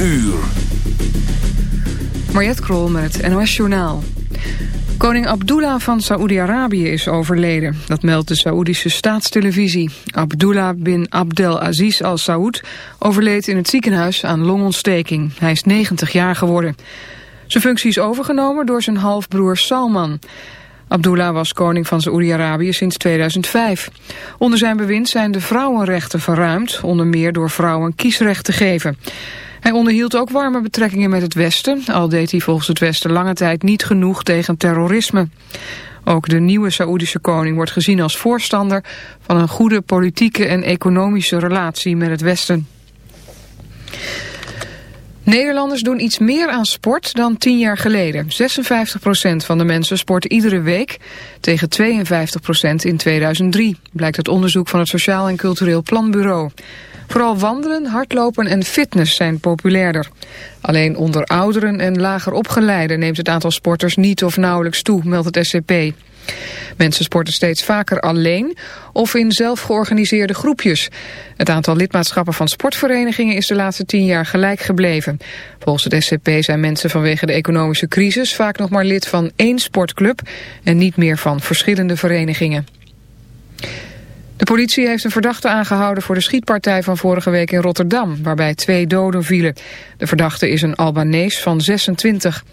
uur. Mariette Krol met het NOS Journaal. Koning Abdullah van Saoedi-Arabië is overleden. Dat meldt de Saoedische staatstelevisie. Abdullah bin Abdel-Aziz al Saud overleed in het ziekenhuis aan longontsteking. Hij is 90 jaar geworden. Zijn functie is overgenomen door zijn halfbroer Salman. Abdullah was koning van Saoedi-Arabië sinds 2005. Onder zijn bewind zijn de vrouwenrechten verruimd, onder meer door vrouwen kiesrecht te geven. Hij onderhield ook warme betrekkingen met het Westen, al deed hij volgens het Westen lange tijd niet genoeg tegen terrorisme. Ook de nieuwe Saoedische koning wordt gezien als voorstander van een goede politieke en economische relatie met het Westen. Nederlanders doen iets meer aan sport dan tien jaar geleden. 56% van de mensen sport iedere week, tegen 52% in 2003, blijkt uit onderzoek van het Sociaal en Cultureel Planbureau. Vooral wandelen, hardlopen en fitness zijn populairder. Alleen onder ouderen en lager opgeleiden neemt het aantal sporters niet of nauwelijks toe, meldt het SCP. Mensen sporten steeds vaker alleen of in zelfgeorganiseerde groepjes. Het aantal lidmaatschappen van sportverenigingen is de laatste tien jaar gelijk gebleven. Volgens het SCP zijn mensen vanwege de economische crisis vaak nog maar lid van één sportclub en niet meer van verschillende verenigingen. De politie heeft een verdachte aangehouden voor de schietpartij van vorige week in Rotterdam, waarbij twee doden vielen. De verdachte is een Albanees van 26.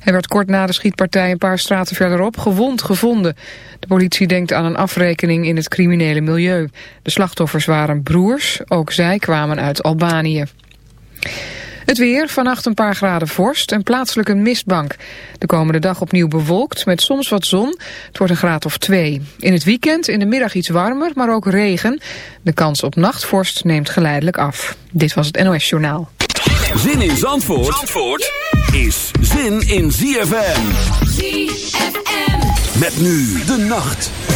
Hij werd kort na de schietpartij een paar straten verderop gewond gevonden. De politie denkt aan een afrekening in het criminele milieu. De slachtoffers waren broers, ook zij kwamen uit Albanië. Het weer, vannacht een paar graden vorst en plaatselijk een mistbank. De komende dag opnieuw bewolkt met soms wat zon. Het wordt een graad of twee. In het weekend in de middag iets warmer, maar ook regen. De kans op nachtvorst neemt geleidelijk af. Dit was het NOS Journaal. Zin in Zandvoort, Zandvoort is zin in ZFM. ZFM. Met nu de nacht.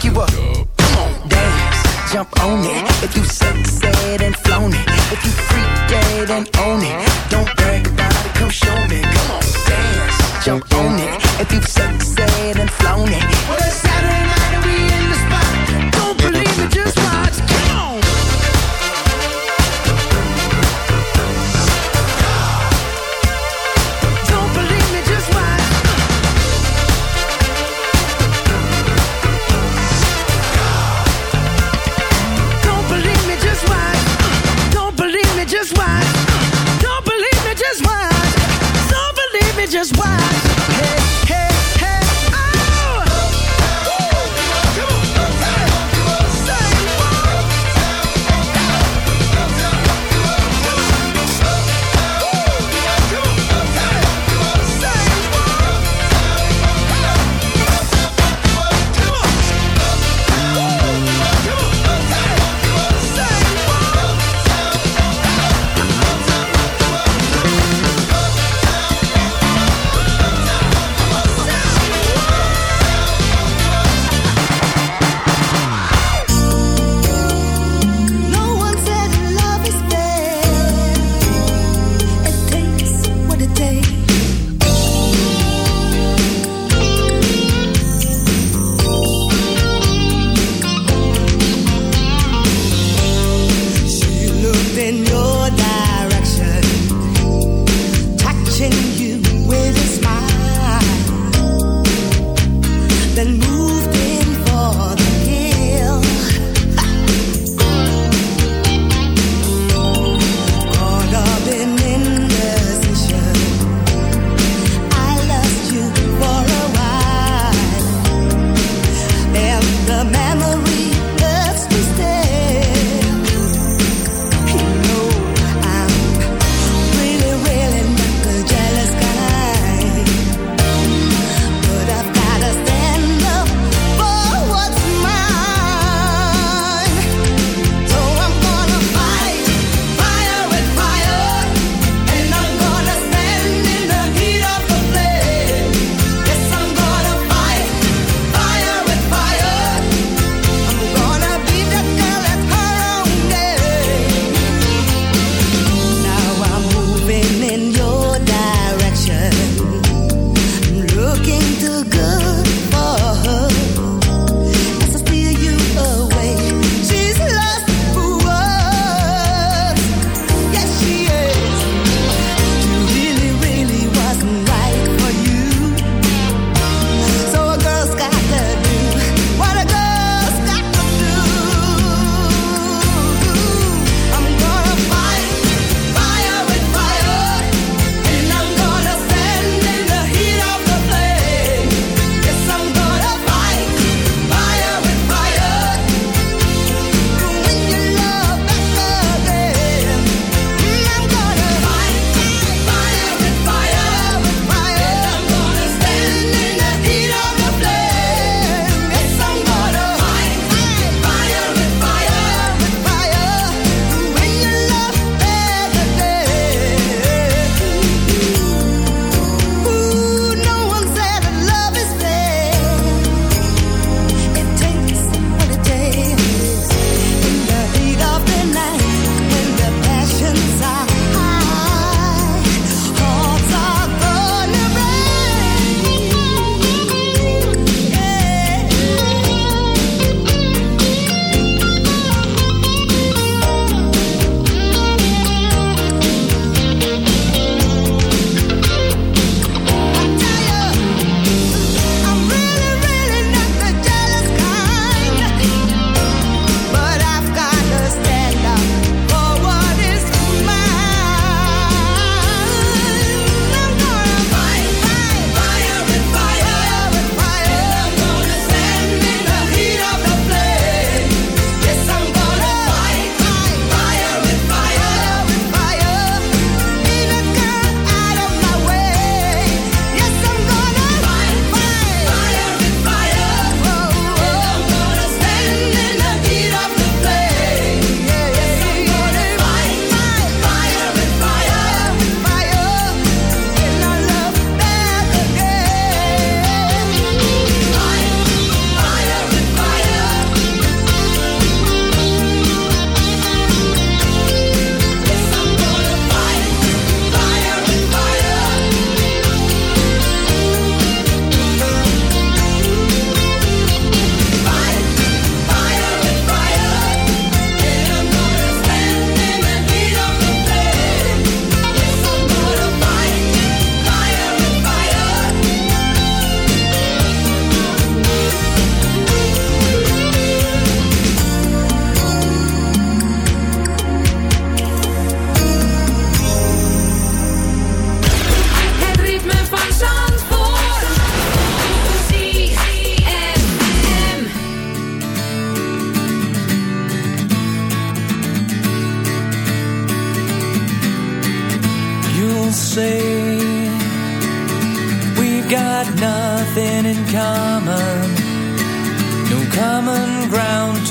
hook you up. Dance, jump on it. If you suck, said and flown it. If you freak dead and own it. Don't brag about it, come show me. Come on, dance, jump on it. If you suck, said and flown it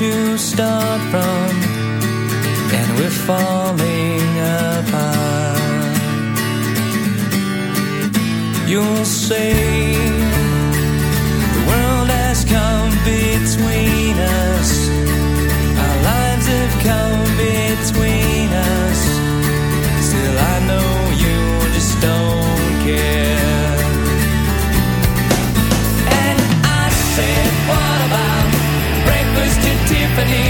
to start from, and we're falling apart. You'll say the world has come between us, our lives have come between happening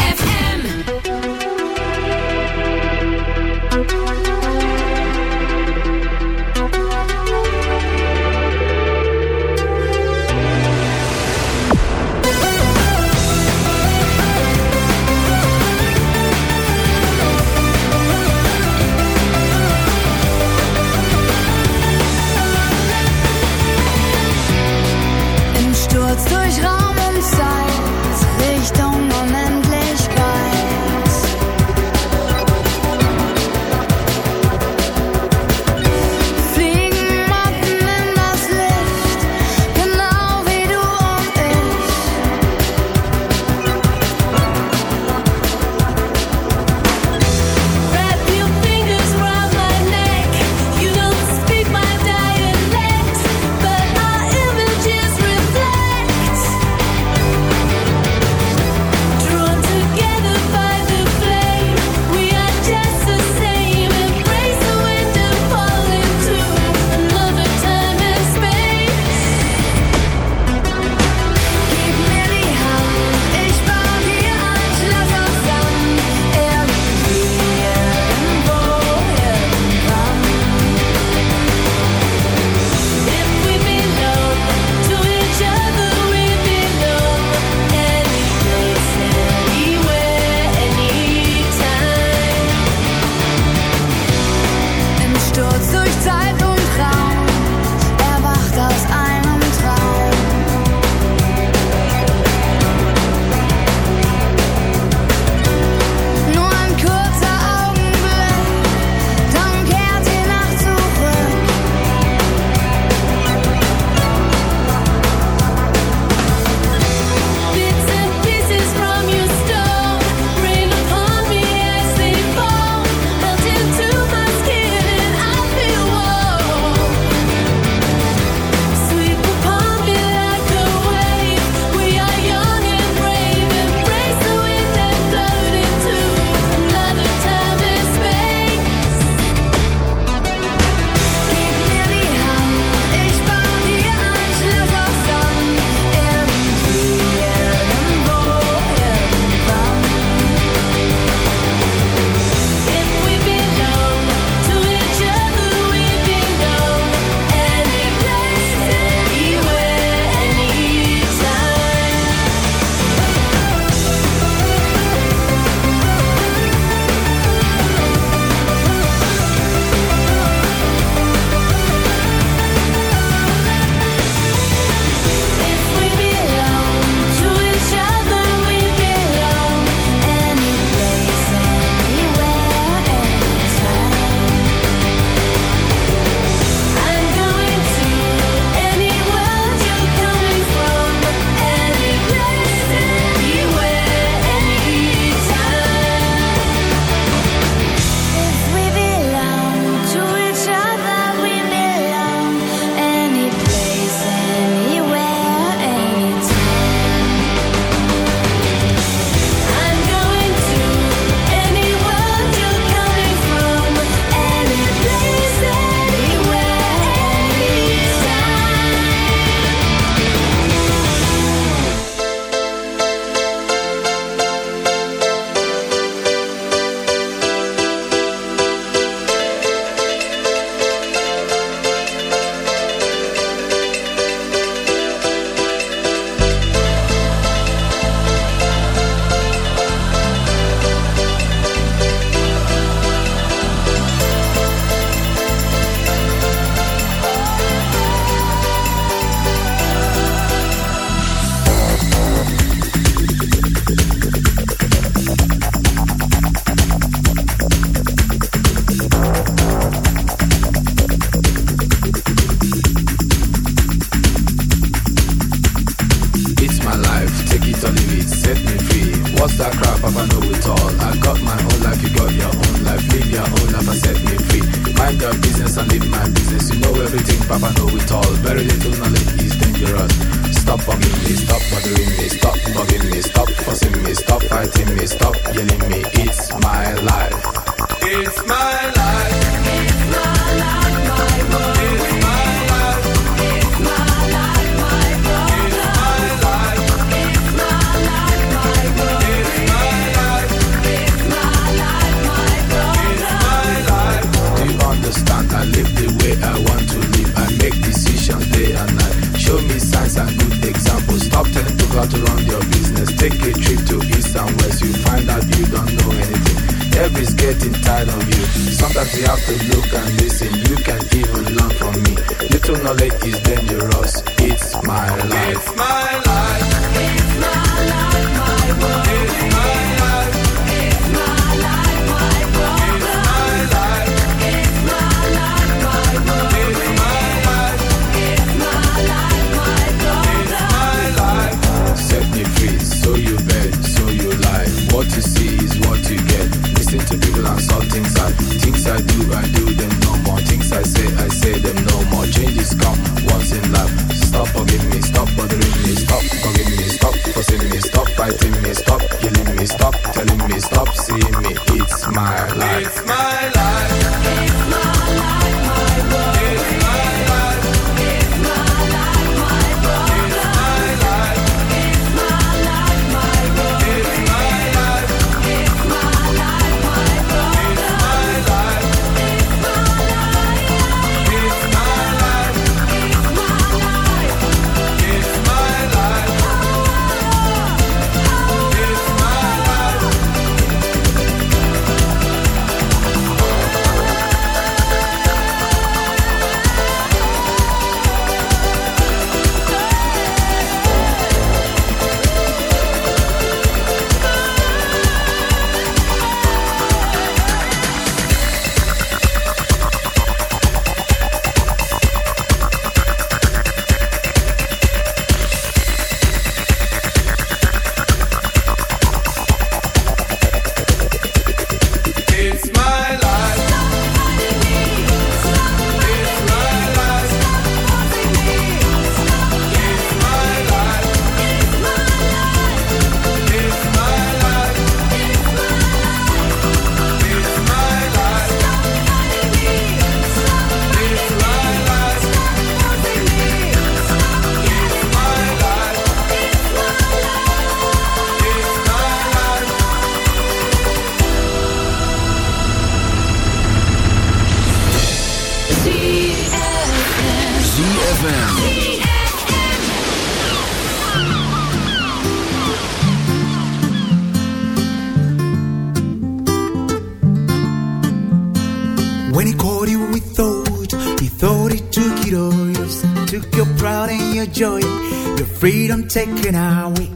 freedom taken away.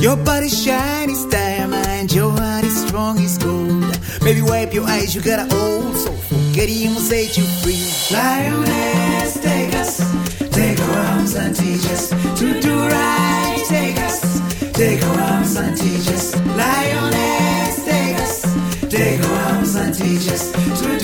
Your body shine is diamond, your heart is strong as gold. Maybe wipe your eyes, you got an old soul. Forget him will set you free. Lioness, take us, take our arms and teach us to do right. Take us, take our arms and teach us. Lioness, take us, take our arms and teach us to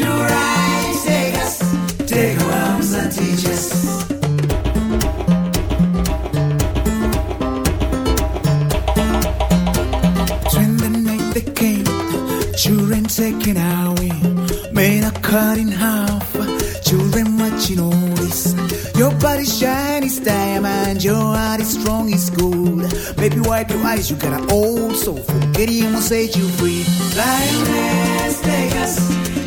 wipe your eyes, you got an old soul. Pity will set you free. Lioness, take us,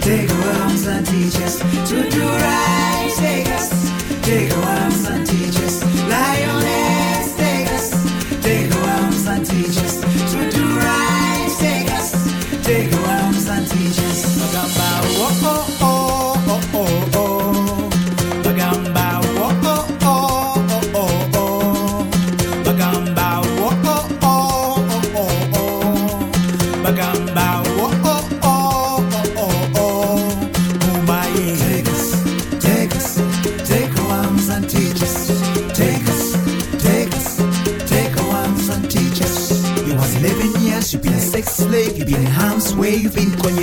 take our arms and teach us to do right. Take us, take our arms and teach us.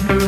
Malibu.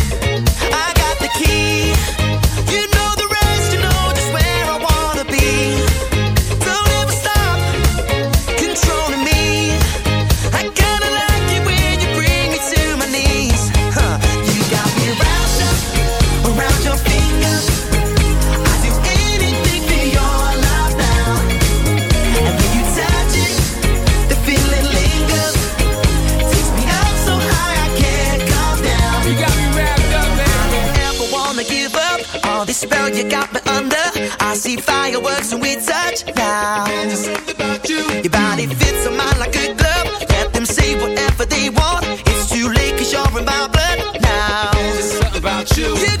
see fireworks and we touch now. There's something about you. Your body fits on mine like a glove. Let them say whatever they want. It's too late cause you're in my blood now. There's something about you. You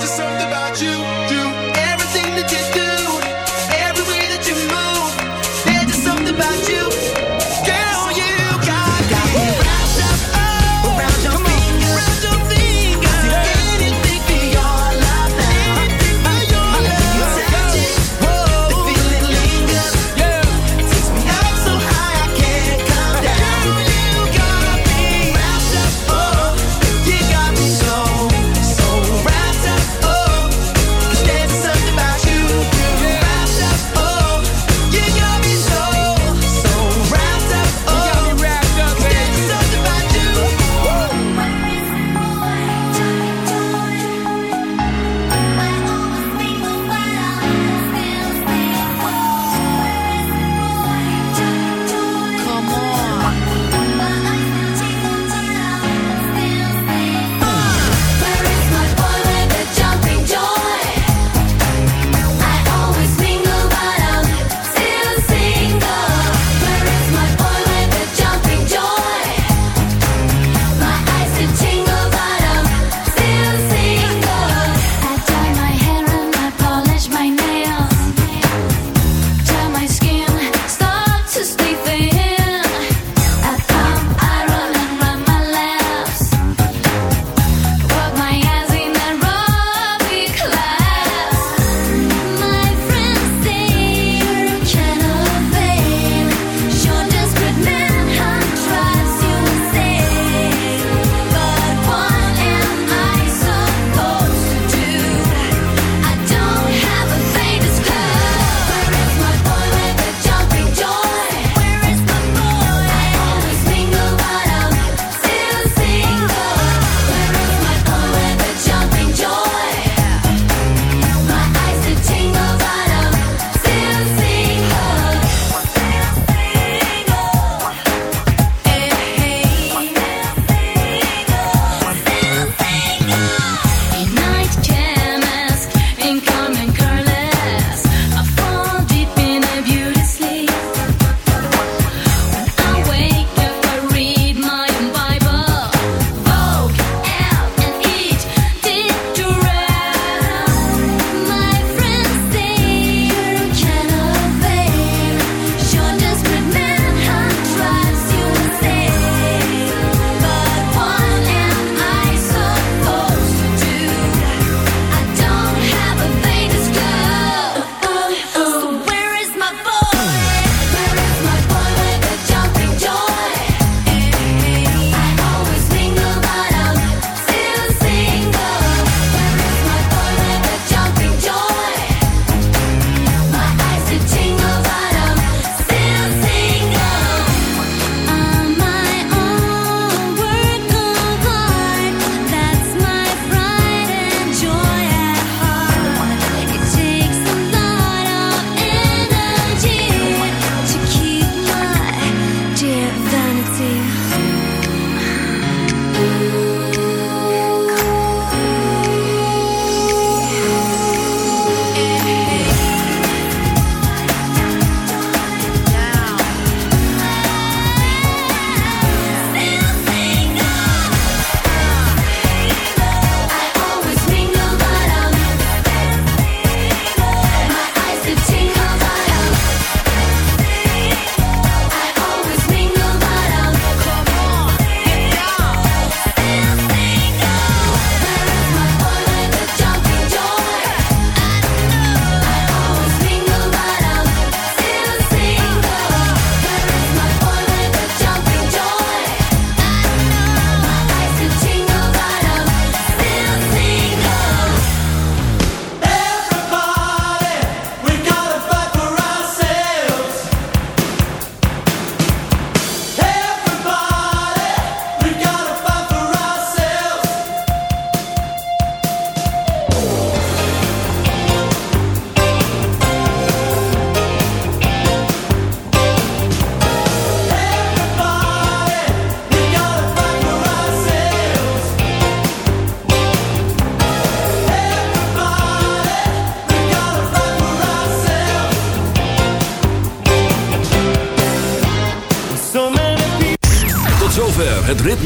Just something about you. You.